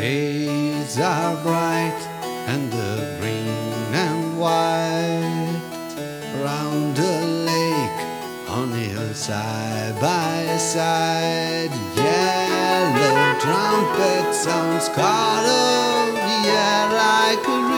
Days are bright and the green and white round the lake on hillside by side. Yellow trumpet sounds call of the like a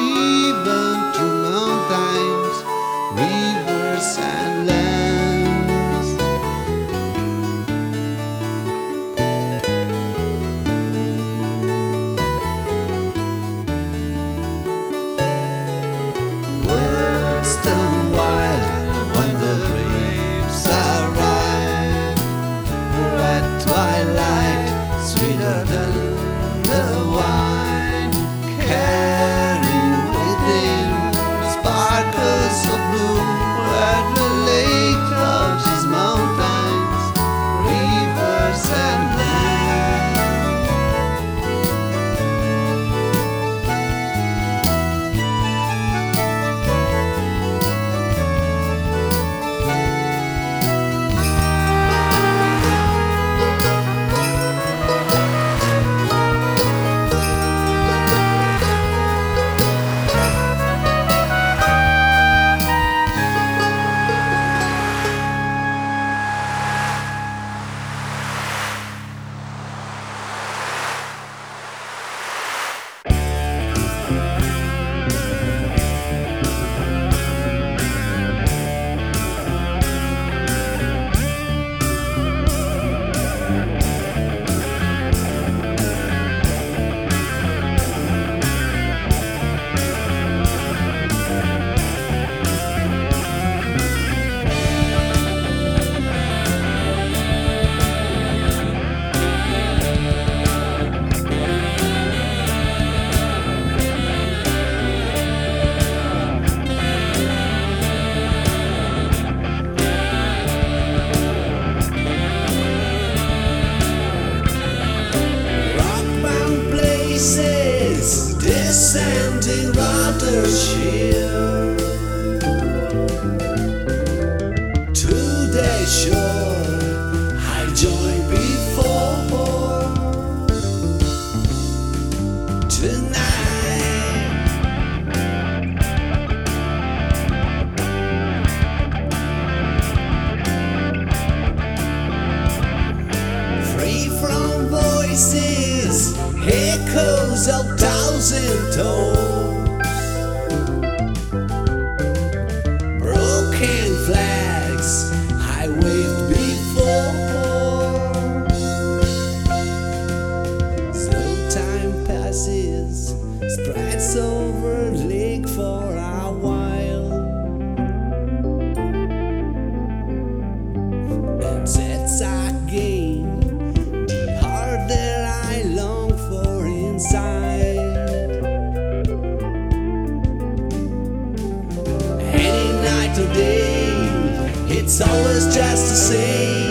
It's always just the same.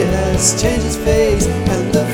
Mystery has changed its face, and the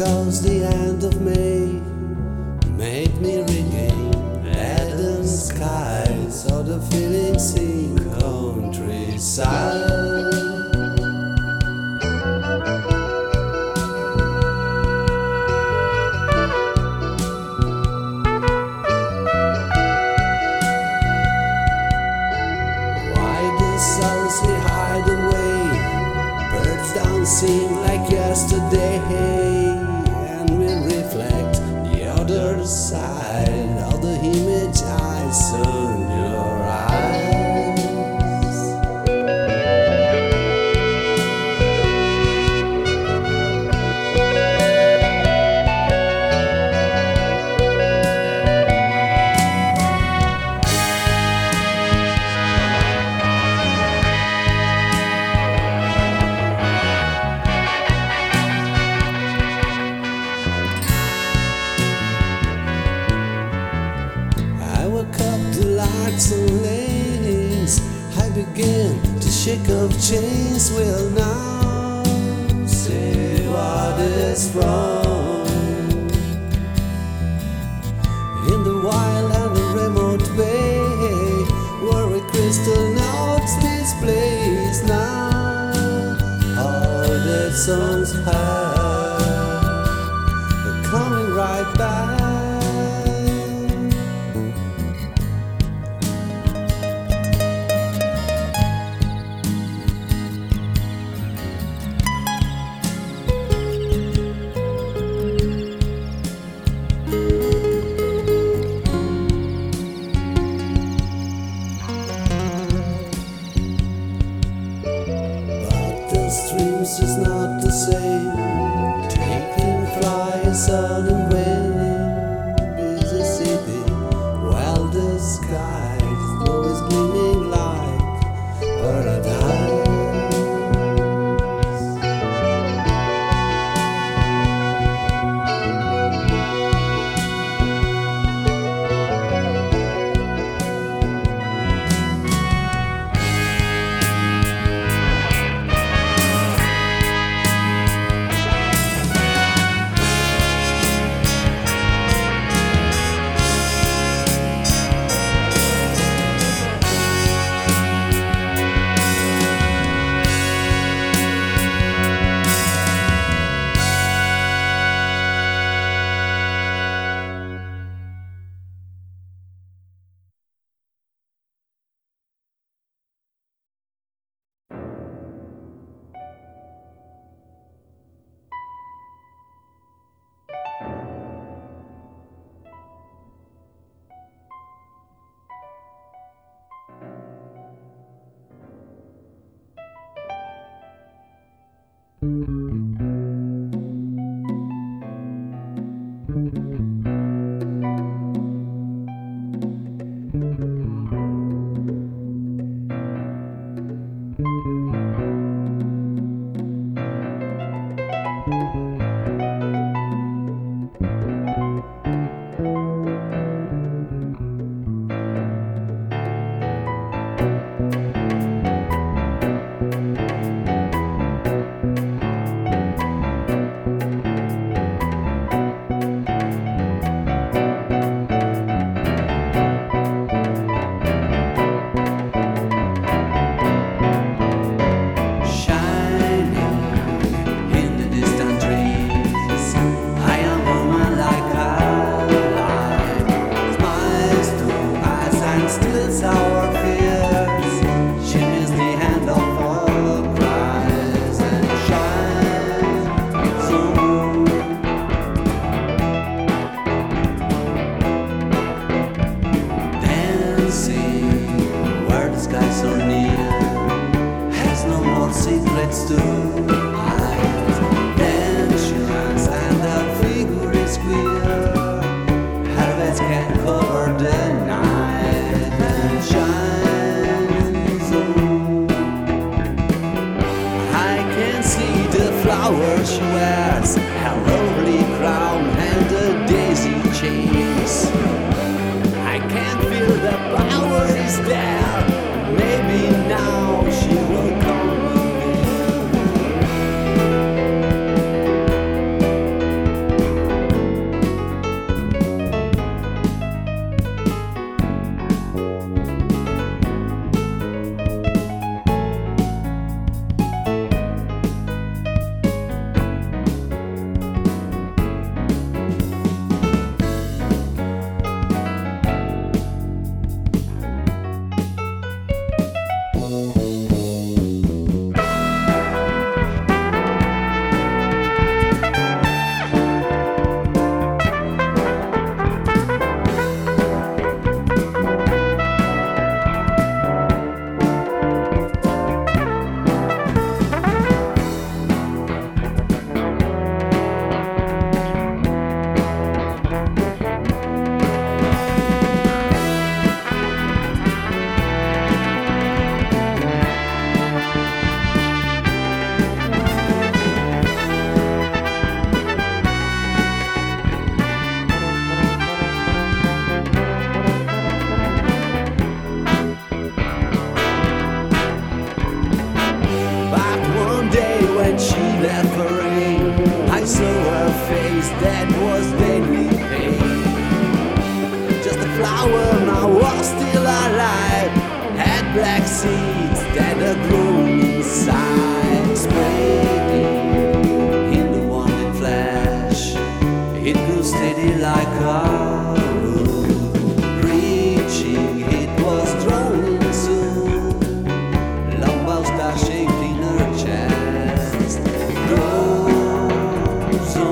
Because the end of May made me regain Adam's skies, so the feeling seen countryside.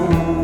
mão.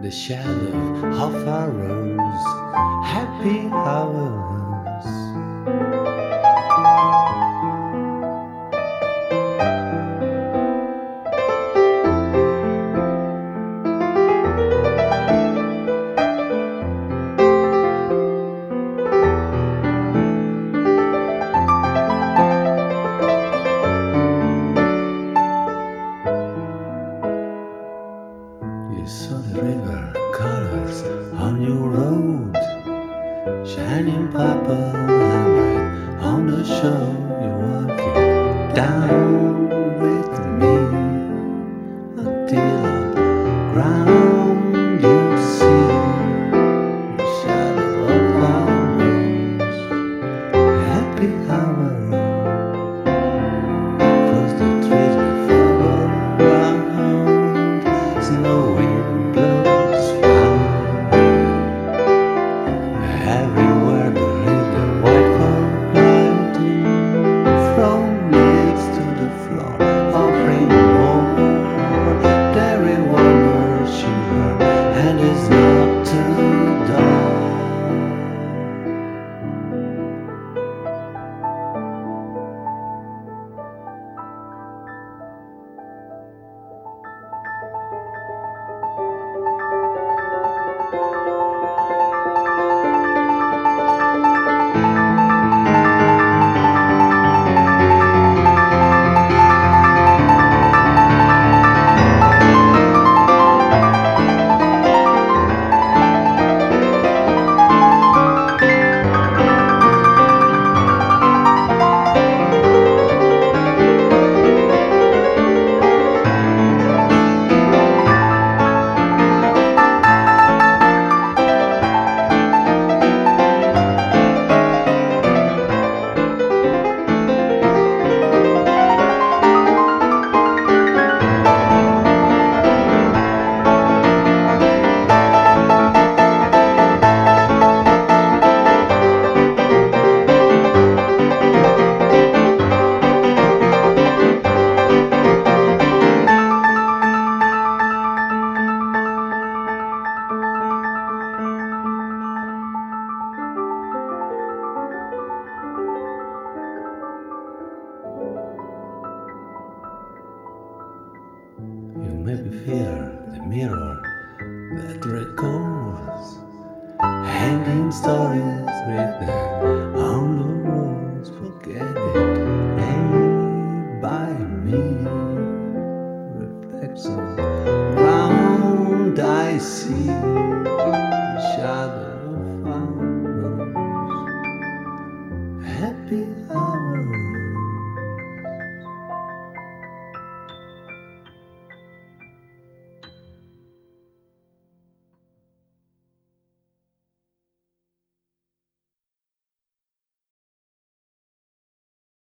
The shadow of our rose Happy hours